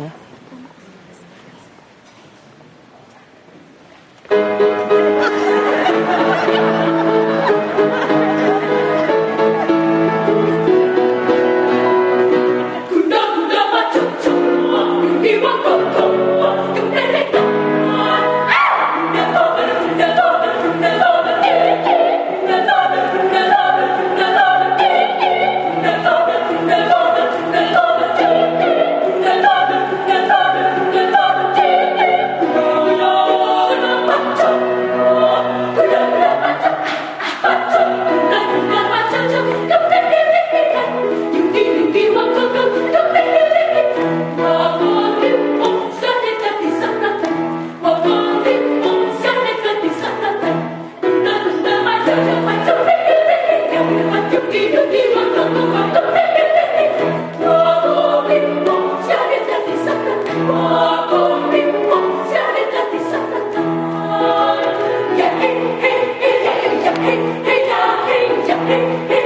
Yeah. Música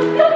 No!